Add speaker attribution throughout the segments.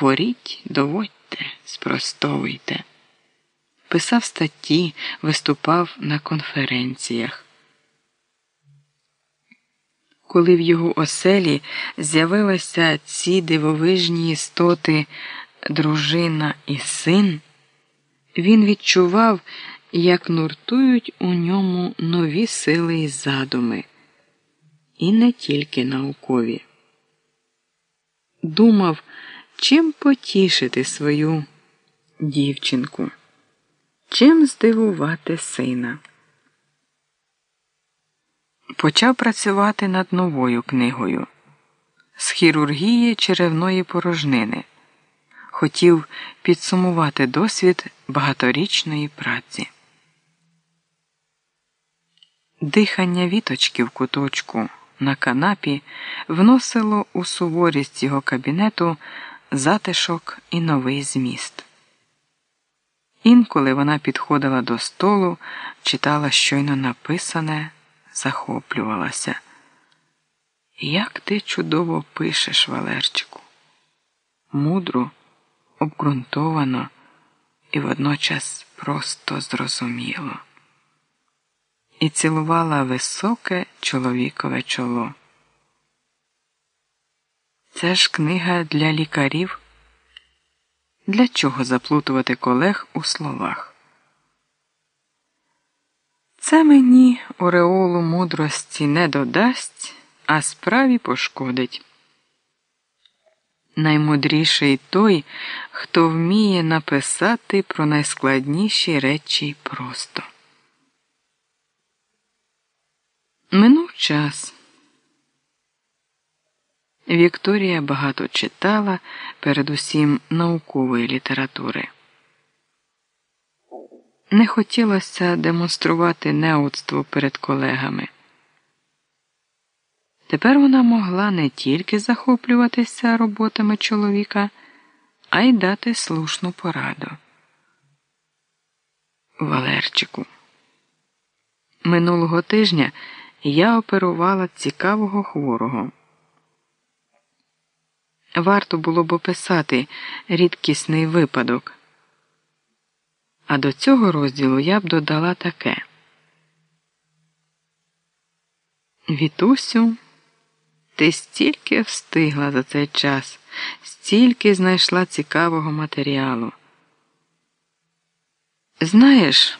Speaker 1: Хворіть, доводьте, спростовуйте. Писав статті, виступав на конференціях. Коли в його оселі з'явилися ці дивовижні істоти, дружина і син, він відчував, як нуртують у ньому нові сили і задуми, і не тільки наукові. Думав, чим потішити свою дівчинку, чим здивувати сина. Почав працювати над новою книгою з хірургії черевної порожнини. Хотів підсумувати досвід багаторічної праці. Дихання віточки в куточку на канапі вносило у суворість його кабінету затишок і новий зміст. Інколи вона підходила до столу, читала щойно написане, захоплювалася. Як ти чудово пишеш, Валерчику, мудро, обґрунтовано і водночас просто зрозуміло і цілувала високе чоловікове чоло. Це ж книга для лікарів. Для чого заплутувати колег у словах? Це мені ореолу мудрості не додасть, а справі пошкодить. Наймудріший той, хто вміє написати про найскладніші речі просто. Минув час. Вікторія багато читала, передусім наукової літератури. Не хотілося демонструвати неудство перед колегами. Тепер вона могла не тільки захоплюватися роботами чоловіка, а й дати слушну пораду. Валерчику. Минулого тижня я оперувала цікавого хворого. Варто було б описати рідкісний випадок. А до цього розділу я б додала таке. Вітусю, ти стільки встигла за цей час, стільки знайшла цікавого матеріалу. Знаєш,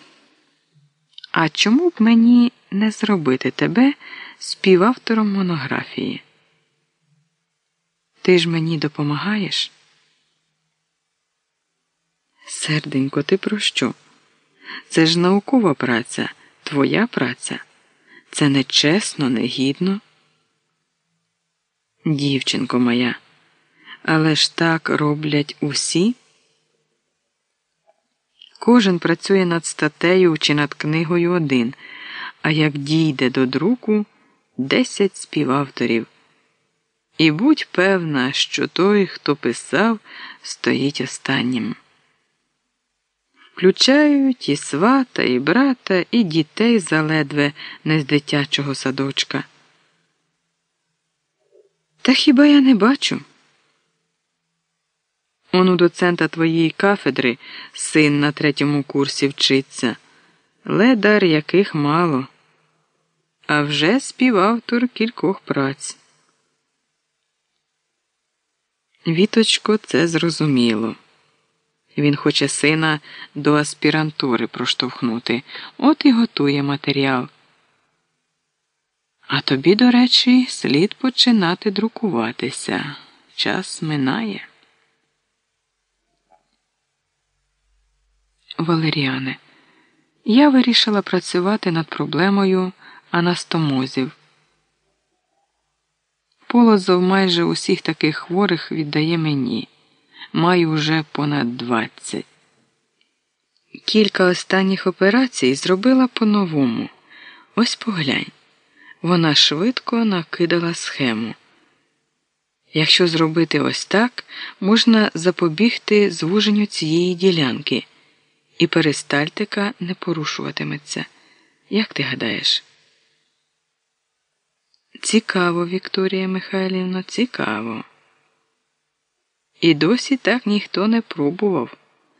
Speaker 1: а чому б мені не зробити тебе співавтором монографії. Ти ж мені допомагаєш? Серденько, ти про що? Це ж наукова праця, твоя праця. Це нечесно, негідно. Дівчинко моя, але ж так роблять усі. Кожен працює над статтею чи над книгою один а як дійде до друку десять співавторів. І будь певна, що той, хто писав, стоїть останнім. Включають і свата, і брата, і дітей заледве не з дитячого садочка. Та хіба я не бачу? Он у доцента твоєї кафедри син на третьому курсі вчиться ледар яких мало, а вже співавтор кількох праць. Віточко, це зрозуміло. Він хоче сина до аспірантури проштовхнути, от і готує матеріал. А тобі, до речі, слід починати друкуватися. Час минає. Валеріане я вирішила працювати над проблемою анастомозів. Полозов майже усіх таких хворих віддає мені. Маю вже понад 20. Кілька останніх операцій зробила по-новому. Ось поглянь. Вона швидко накидала схему. Якщо зробити ось так, можна запобігти звуженню цієї ділянки і перистальтика не порушуватиметься. Як ти гадаєш? Цікаво, Вікторія Михайлівна, цікаво. І досі так ніхто не пробував.